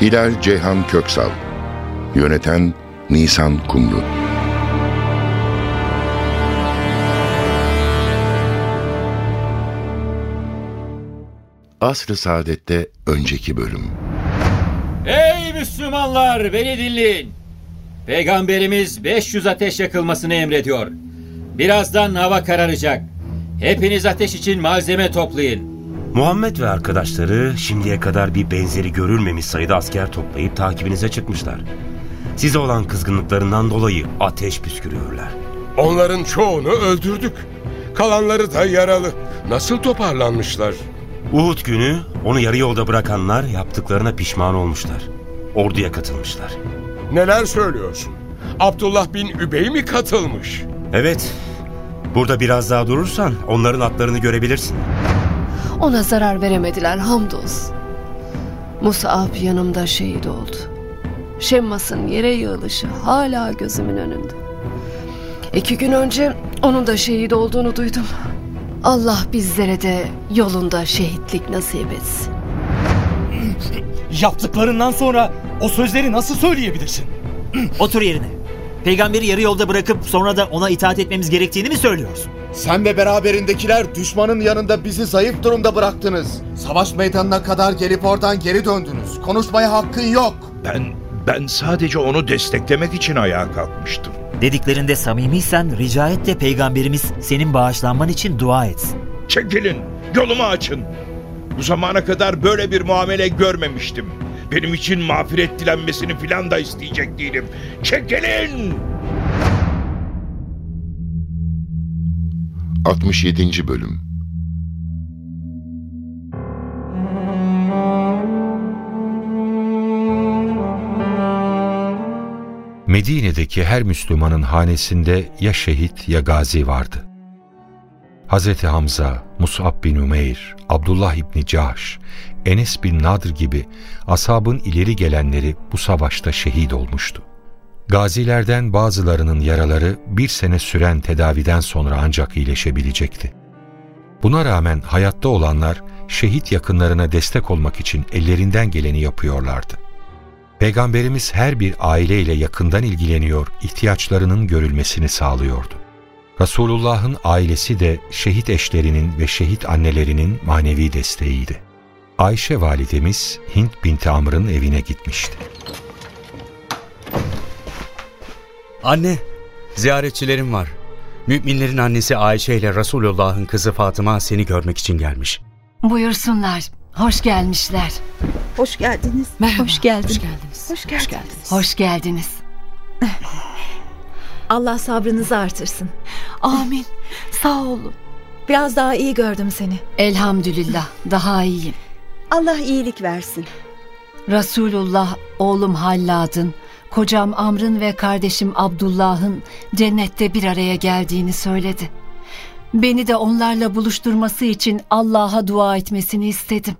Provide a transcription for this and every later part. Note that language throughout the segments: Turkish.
Hilal Ceyhan Köksal Yöneten Nisan Kumru Asr-ı Saadet'te önceki bölüm Ey Müslümanlar beni dinleyin. Peygamberimiz 500 ateş yakılmasını emrediyor. Birazdan hava kararacak. Hepiniz ateş için malzeme toplayın. Muhammed ve arkadaşları şimdiye kadar bir benzeri görülmemiş sayıda asker toplayıp takibinize çıkmışlar. Size olan kızgınlıklarından dolayı ateş püskürüyorlar. Onların çoğunu öldürdük. Kalanları da yaralı. Nasıl toparlanmışlar? Uhud günü onu yarı yolda bırakanlar yaptıklarına pişman olmuşlar. Orduya katılmışlar. Neler söylüyorsun? Abdullah bin Übey mi katılmış? Evet, burada biraz daha durursan onların atlarını görebilirsin. Ona zarar veremediler hamdolsun. Musab yanımda şehit oldu. Şemmas'ın yere yığılışı hala gözümün önünde. İki gün önce onun da şehit olduğunu duydum. Allah bizlere de yolunda şehitlik nasip etsin. Yaptıklarından sonra o sözleri nasıl söyleyebilirsin? Otur yerine. Peygamberi yarı yolda bırakıp sonra da ona itaat etmemiz gerektiğini mi söylüyorsun? Sen ve beraberindekiler düşmanın yanında bizi zayıf durumda bıraktınız. Savaş meydanına kadar gelip oradan geri döndünüz. Konuşmaya hakkın yok. Ben ben sadece onu desteklemek için ayağa kalkmıştım. Dediklerinde samimiysen rica et de peygamberimiz senin bağışlanman için dua etsin. Çekilin, yolumu açın. Bu zamana kadar böyle bir muamele görmemiştim. Benim için mağfiret dilenmesini filan da isteyecek değilim. Çekilin! 67. Bölüm Medine'deki her Müslümanın hanesinde ya şehit ya gazi vardı. Hz. Hamza, Mus'ab bin Umeyr, Abdullah İbni Cahş, Enes bin Nadr gibi ashabın ileri gelenleri bu savaşta şehit olmuştu. Gazilerden bazılarının yaraları bir sene süren tedaviden sonra ancak iyileşebilecekti. Buna rağmen hayatta olanlar şehit yakınlarına destek olmak için ellerinden geleni yapıyorlardı. Peygamberimiz her bir aileyle yakından ilgileniyor, ihtiyaçlarının görülmesini sağlıyordu. Resulullah'ın ailesi de şehit eşlerinin ve şehit annelerinin manevi desteğiydi. Ayşe validemiz Hint binti Amr'ın evine gitmişti. Anne, ziyaretçilerim var. Müminlerin annesi Ayşe ile Resulullah'ın kızı Fatıma seni görmek için gelmiş. Buyursunlar. Hoş gelmişler. Hoş geldiniz. Merhaba. Hoş geldin. Hoş geldiniz. Hoş geldiniz. Hoş geldiniz. Allah sabrınızı artırsın. Amin. Sağ olun. Biraz daha iyi gördüm seni. Elhamdülillah. Daha iyiyim. Allah iyilik versin. Resulullah oğlum Hallad'ın, kocam Amr'ın ve kardeşim Abdullah'ın cennette bir araya geldiğini söyledi. Beni de onlarla buluşturması için Allah'a dua etmesini istedim.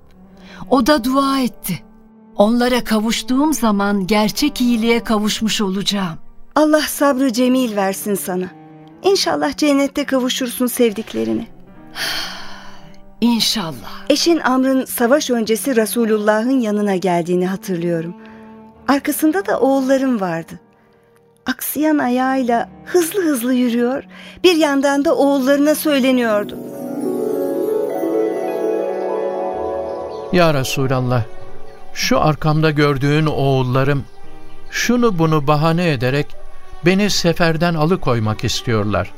O da dua etti. Onlara kavuştuğum zaman gerçek iyiliğe kavuşmuş olacağım. Allah sabrı cemil versin sana. İnşallah cennette kavuşursun sevdiklerine. İnşallah. Eşin Amr'ın savaş öncesi Resulullah'ın yanına geldiğini hatırlıyorum. Arkasında da oğullarım vardı. Aksayan ayağıyla hızlı hızlı yürüyor, bir yandan da oğullarına söyleniyordu. Ya Resulallah, şu arkamda gördüğün oğullarım, şunu bunu bahane ederek beni seferden alıkoymak istiyorlar.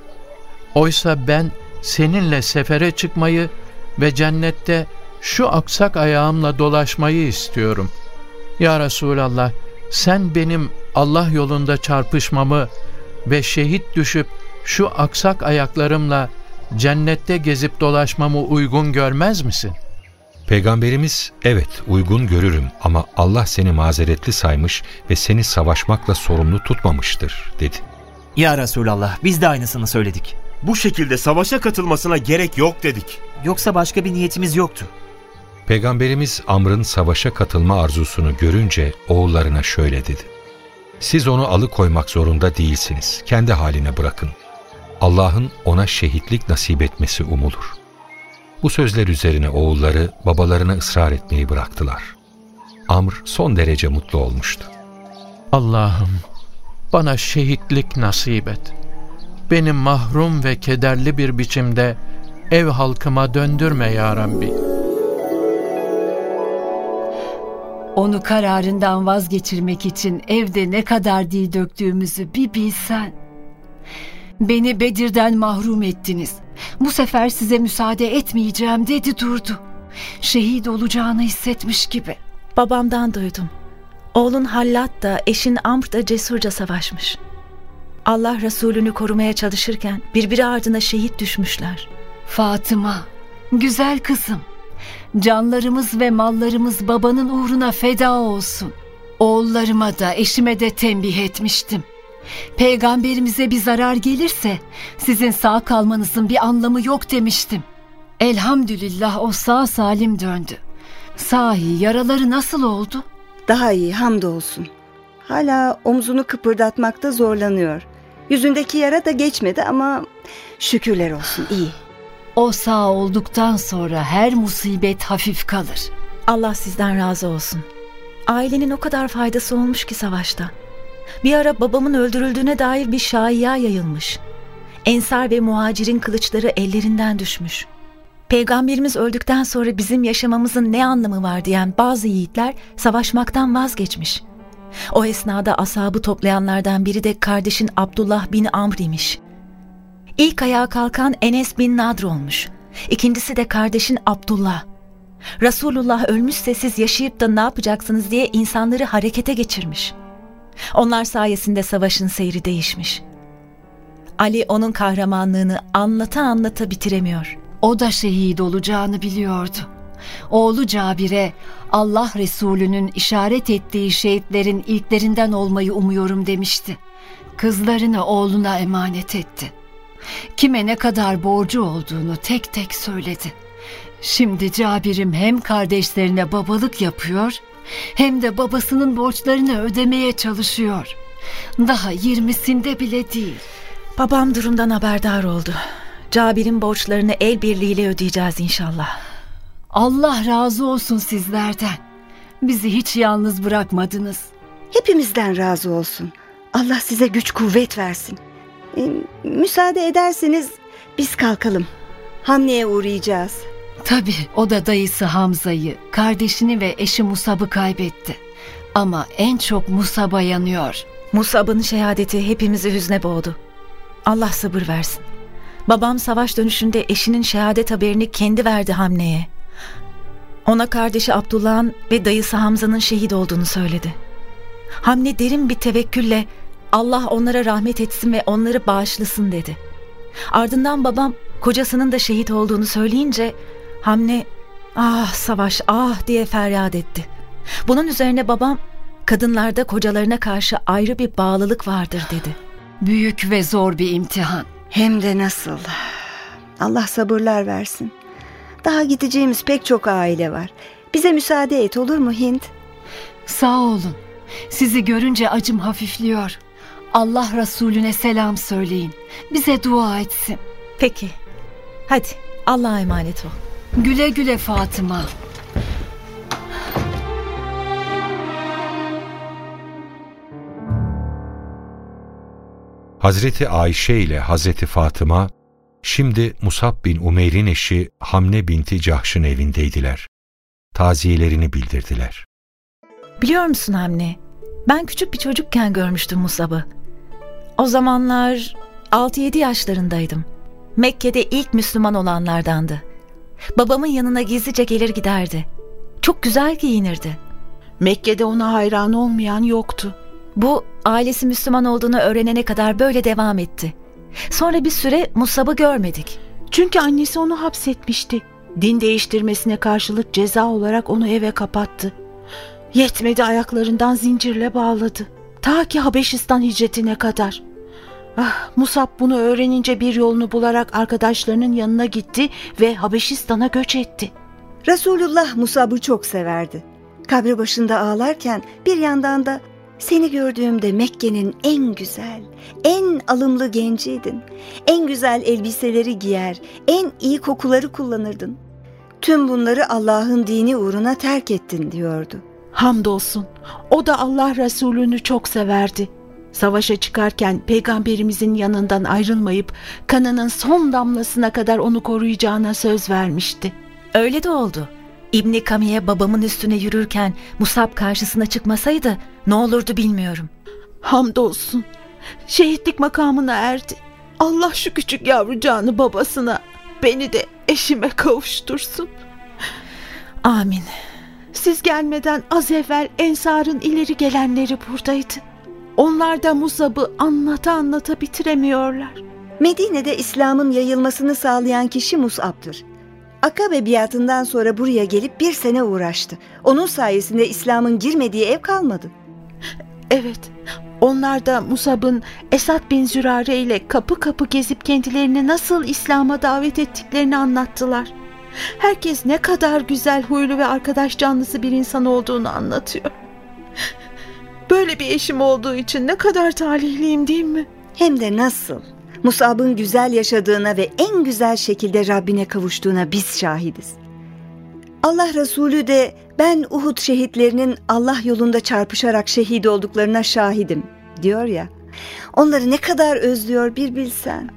Oysa ben seninle sefere çıkmayı ve cennette şu aksak ayağımla dolaşmayı istiyorum. Ya Resulallah, sen benim Allah yolunda çarpışmamı ve şehit düşüp şu aksak ayaklarımla cennette gezip dolaşmamı uygun görmez misin? Peygamberimiz evet uygun görürüm ama Allah seni mazeretli saymış ve seni savaşmakla sorumlu tutmamıştır dedi. Ya Resulallah biz de aynısını söyledik. Bu şekilde savaşa katılmasına gerek yok dedik. Yoksa başka bir niyetimiz yoktu. Peygamberimiz Amr'ın savaşa katılma arzusunu görünce oğullarına şöyle dedi. Siz onu alıkoymak zorunda değilsiniz. Kendi haline bırakın. Allah'ın ona şehitlik nasip etmesi umulur. Bu sözler üzerine oğulları babalarına ısrar etmeyi bıraktılar. Amr son derece mutlu olmuştu. Allah'ım bana şehitlik nasip et. Beni mahrum ve kederli bir biçimde ev halkıma döndürme ya Rabbi. Onu kararından vazgeçirmek için evde ne kadar dil döktüğümüzü bir bilsen. Beni Bedir'den mahrum ettiniz. Bu sefer size müsaade etmeyeceğim dedi durdu. Şehit olacağını hissetmiş gibi. Babamdan duydum. Oğlun Hallat da eşin Amr da cesurca savaşmış. Allah Resulünü korumaya çalışırken birbiri ardına şehit düşmüşler. Fatıma, güzel kızım. Canlarımız ve mallarımız babanın uğruna feda olsun. Oğullarıma da eşime de tembih etmiştim. Peygamberimize bir zarar gelirse sizin sağ kalmanızın bir anlamı yok demiştim. Elhamdülillah o sağ salim döndü. Sahi yaraları nasıl oldu? Daha iyi hamdolsun. Hala omzunu kıpırdatmakta zorlanıyor. Yüzündeki yara da geçmedi ama şükürler olsun iyi. O sağ olduktan sonra her musibet hafif kalır. Allah sizden razı olsun. Ailenin o kadar faydası olmuş ki savaşta. Bir ara babamın öldürüldüğüne dair bir şaiya yayılmış. Ensar ve muhacirin kılıçları ellerinden düşmüş. Peygamberimiz öldükten sonra bizim yaşamamızın ne anlamı var diyen bazı yiğitler savaşmaktan vazgeçmiş. O esnada asabı toplayanlardan biri de kardeşin Abdullah bin Amr imiş. İlk ayağa kalkan Enes bin Nadr olmuş. İkincisi de kardeşin Abdullah. Resulullah ölmüşse siz yaşayıp da ne yapacaksınız diye insanları harekete geçirmiş. Onlar sayesinde savaşın seyri değişmiş. Ali onun kahramanlığını anlata anlata bitiremiyor. O da şehit olacağını biliyordu. Oğlu Cabir'e Allah Resulü'nün işaret ettiği şehitlerin ilklerinden olmayı umuyorum demişti. Kızlarını oğluna emanet etti. Kime ne kadar borcu olduğunu tek tek söyledi. Şimdi Cabir'im hem kardeşlerine babalık yapıyor hem de babasının borçlarını ödemeye çalışıyor. Daha yirmisinde bile değil. Babam durumdan haberdar oldu. Cabir'in borçlarını el birliğiyle ödeyeceğiz inşallah. Allah razı olsun sizlerden. Bizi hiç yalnız bırakmadınız. Hepimizden razı olsun. Allah size güç kuvvet versin. Ee, müsaade ederseniz biz kalkalım. Hamle'ye uğrayacağız. Tabii o da dayısı Hamza'yı, kardeşini ve eşi Musab'ı kaybetti. Ama en çok Musab'a yanıyor. Musab'ın şehadeti hepimizi hüzne boğdu. Allah sabır versin. Babam savaş dönüşünde eşinin şehadet haberini kendi verdi Hamle'ye. Ona kardeşi Abdullah'ın ve dayısı Hamza'nın şehit olduğunu söyledi. Hamle derin bir tevekkülle Allah onlara rahmet etsin ve onları bağışlasın dedi. Ardından babam kocasının da şehit olduğunu söyleyince Hamle ah savaş ah diye feryat etti. Bunun üzerine babam kadınlarda kocalarına karşı ayrı bir bağlılık vardır dedi. Büyük ve zor bir imtihan. Hem de nasıl. Allah sabırlar versin. Daha gideceğimiz pek çok aile var. Bize müsaade et olur mu Hint? Sağ olun. Sizi görünce acım hafifliyor. Allah Resulüne selam söyleyin. Bize dua etsin. Peki. Hadi Allah'a emanet ol. Güle güle Fatıma. Hazreti Ayşe ile Hazreti Fatıma şimdi Musab bin Umeyr'in eşi Hamne binti Cahş'ın evindeydiler. Taziyelerini bildirdiler. Biliyor musun Hamne? Ben küçük bir çocukken görmüştüm Musab'ı. O zamanlar 6-7 yaşlarındaydım. Mekke'de ilk Müslüman olanlardandı. Babamın yanına gizlice gelir giderdi. Çok güzel giyinirdi. Mekke'de ona hayran olmayan yoktu. Bu ailesi Müslüman olduğunu öğrenene kadar böyle devam etti. Sonra bir süre Musab'ı görmedik. Çünkü annesi onu hapsetmişti. Din değiştirmesine karşılık ceza olarak onu eve kapattı. Yetmedi ayaklarından zincirle bağladı. Ta ki Habeşistan hicretine kadar. Ah, Musab bunu öğrenince bir yolunu bularak arkadaşlarının yanına gitti ve Habeşistan'a göç etti. Resulullah Musab'ı çok severdi. Kabri başında ağlarken bir yandan da seni gördüğümde Mekke'nin en güzel, en alımlı genciydin. En güzel elbiseleri giyer, en iyi kokuları kullanırdın. Tüm bunları Allah'ın dini uğruna terk ettin diyordu. Hamdolsun. O da Allah Resulü'nü çok severdi. Savaşa çıkarken peygamberimizin yanından ayrılmayıp kanının son damlasına kadar onu koruyacağına söz vermişti. Öyle de oldu. İbni Kamiye babamın üstüne yürürken Musab karşısına çıkmasaydı ne olurdu bilmiyorum. Hamdolsun. Şehitlik makamına erdi. Allah şu küçük yavrucağını babasına, beni de eşime kavuştursun. Amin. Siz gelmeden az evvel Ensar'ın ileri gelenleri buradaydı. Onlar da Musab'ı anlata anlata bitiremiyorlar. Medine'de İslam'ın yayılmasını sağlayan kişi Mus'ab'dır. Akabe biatından sonra buraya gelip bir sene uğraştı. Onun sayesinde İslam'ın girmediği ev kalmadı. Evet, onlar da Musab'ın Esad bin Zürare ile kapı kapı gezip kendilerini nasıl İslam'a davet ettiklerini anlattılar. Herkes ne kadar güzel huylu ve arkadaş canlısı bir insan olduğunu anlatıyor. Böyle bir eşim olduğu için ne kadar talihliyim değil mi? Hem de nasıl? Musab'ın güzel yaşadığına ve en güzel şekilde Rabbine kavuştuğuna biz şahidiz. Allah Resulü de ben Uhud şehitlerinin Allah yolunda çarpışarak şehit olduklarına şahidim diyor ya. Onları ne kadar özlüyor bir bilsen.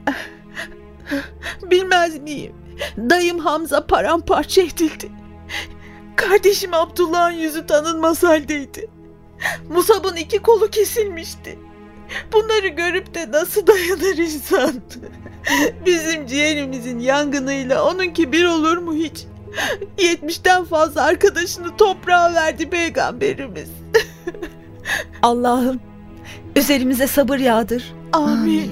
Bilmez miyim? Dayım Hamza paramparça edildi. Kardeşim Abdullah'ın yüzü tanınmaz haldeydi. Musab'ın iki kolu kesilmişti. Bunları görüp de nasıl dayanır insan? Bizim ciğerimizin yangınıyla onunki bir olur mu hiç? Yetmişten fazla arkadaşını toprağa verdi peygamberimiz. Allah'ım üzerimize sabır yağdır. Amin. Amin.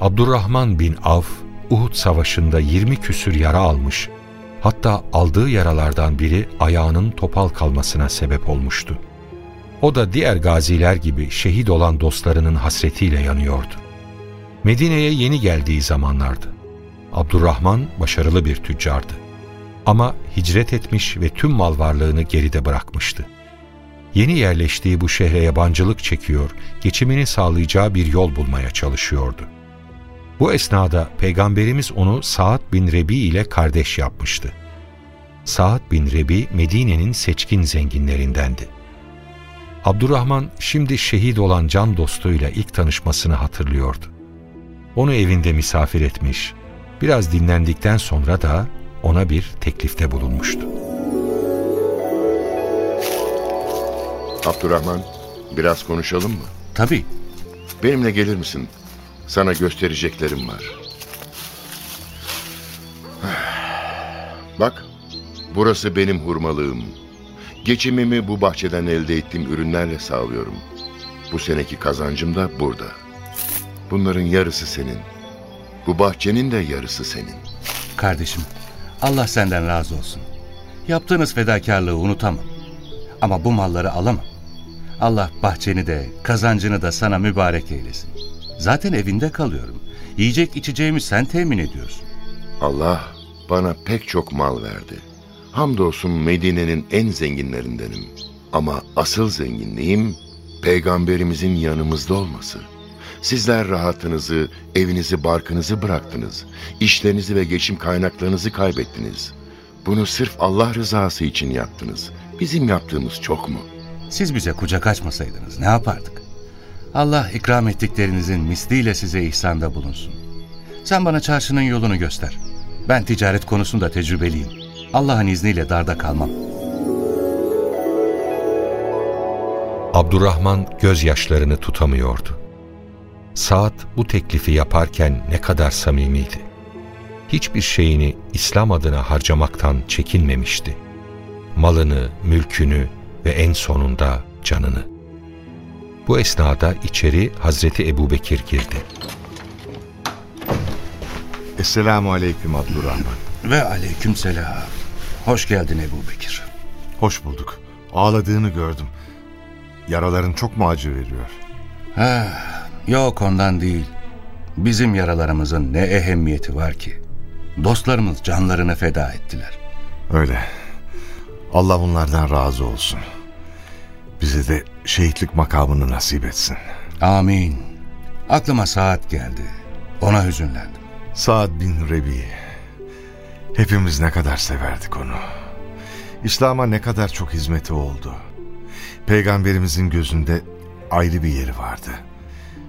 Abdurrahman bin Avf, Uhud Savaşı'nda 20 küsür yara almış, hatta aldığı yaralardan biri ayağının topal kalmasına sebep olmuştu. O da diğer gaziler gibi şehit olan dostlarının hasretiyle yanıyordu. Medine'ye yeni geldiği zamanlardı. Abdurrahman başarılı bir tüccardı. Ama hicret etmiş ve tüm mal varlığını geride bırakmıştı. Yeni yerleştiği bu şehre yabancılık çekiyor, geçimini sağlayacağı bir yol bulmaya çalışıyordu. Bu esnada Peygamberimiz onu Saad bin Rebi ile kardeş yapmıştı. Saad bin Rebi Medine'nin seçkin zenginlerindendi. Abdurrahman şimdi şehit olan can dostuyla ilk tanışmasını hatırlıyordu. Onu evinde misafir etmiş, biraz dinlendikten sonra da ona bir teklifte bulunmuştu. Abdurrahman, biraz konuşalım mı? Tabii. Benimle gelir misin? Sana göstereceklerim var. Bak, burası benim hurmalığım. Geçimimi bu bahçeden elde ettiğim ürünlerle sağlıyorum. Bu seneki kazancım da burada. Bunların yarısı senin. Bu bahçenin de yarısı senin. Kardeşim, Allah senden razı olsun. Yaptığınız fedakarlığı unutamam. Ama bu malları alamam. Allah bahçeni de, kazancını da sana mübarek eylesin. Zaten evinde kalıyorum. Yiyecek içeceğimi sen temin ediyorsun. Allah bana pek çok mal verdi. Hamdolsun Medine'nin en zenginlerindenim. Ama asıl zenginliğim peygamberimizin yanımızda olması. Sizler rahatınızı, evinizi, barkınızı bıraktınız. İşlerinizi ve geçim kaynaklarınızı kaybettiniz. Bunu sırf Allah rızası için yaptınız. Bizim yaptığımız çok mu? Siz bize kucak açmasaydınız ne yapardık? Allah ikram ettiklerinizin misliyle size ihsanda bulunsun. Sen bana çarşının yolunu göster. Ben ticaret konusunda tecrübeliyim. Allah'ın izniyle darda kalmam. Abdurrahman gözyaşlarını tutamıyordu. Saat bu teklifi yaparken ne kadar samimiydi. Hiçbir şeyini İslam adına harcamaktan çekinmemişti. Malını, mülkünü ve en sonunda canını. Bu esnada içeri Hazreti Ebubekir girdi. Esselamu Aleyküm Abdurrahman. Ve aleyküm selam. Hoş geldin Ebu Bekir. Hoş bulduk. Ağladığını gördüm. Yaraların çok mu acı veriyor? Ha, yok ondan değil. Bizim yaralarımızın ne ehemmiyeti var ki? Dostlarımız canlarını feda ettiler. Öyle. Allah onlardan razı olsun. Bize de şehitlik makamını nasip etsin. Amin. Aklıma saat geldi. Ona hüzünlendim. Saad bin Rebi. Hepimiz ne kadar severdik onu. İslam'a ne kadar çok hizmeti oldu. Peygamberimizin gözünde ayrı bir yeri vardı.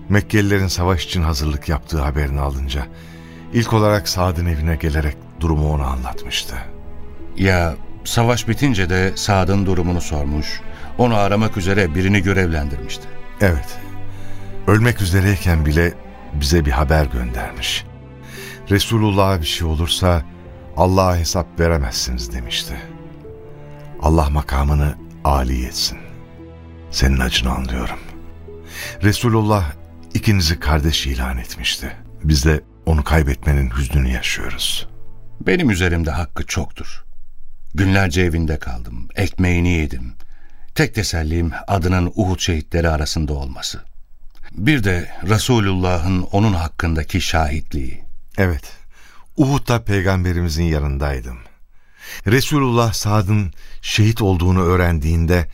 Mekkelilerin savaş için hazırlık yaptığı haberini alınca ilk olarak Saad'ın evine gelerek durumu ona anlatmıştı. Ya savaş bitince de Saad'ın durumunu sormuş. Onu aramak üzere birini görevlendirmişti. Evet. Ölmek üzereyken bile bize bir haber göndermiş. Resulullah'a bir şey olursa Allah'a hesap veremezsiniz demişti. Allah makamını âli etsin. Senin acını anlıyorum. Resulullah ikinizi kardeş ilan etmişti. Biz de onu kaybetmenin hüznünü yaşıyoruz. Benim üzerimde hakkı çoktur. Günlerce evinde kaldım, ekmeğini yedim. Tek tesellim adının Uhud şehitleri arasında olması. Bir de Resulullah'ın onun hakkındaki şahitliği. Evet, Uhud'da peygamberimizin yanındaydım. Resulullah Sad'ın şehit olduğunu öğrendiğinde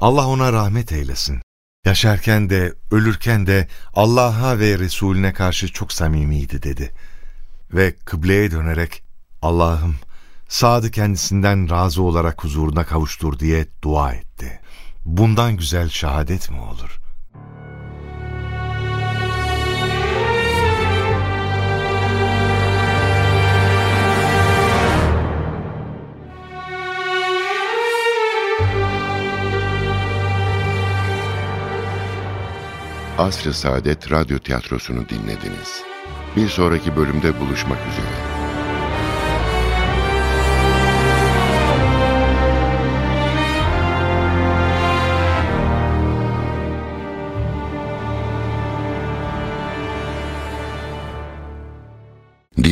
Allah ona rahmet eylesin. Yaşarken de ölürken de Allah'a ve Resulüne karşı çok samimiydi dedi. Ve kıbleye dönerek Allah'ım Sad'ı kendisinden razı olarak huzuruna kavuştur diye dua etti. Bundan güzel şehadet mi olur? Asr-ı Saadet Radyo Tiyatrosu'nu dinlediniz. Bir sonraki bölümde buluşmak üzere.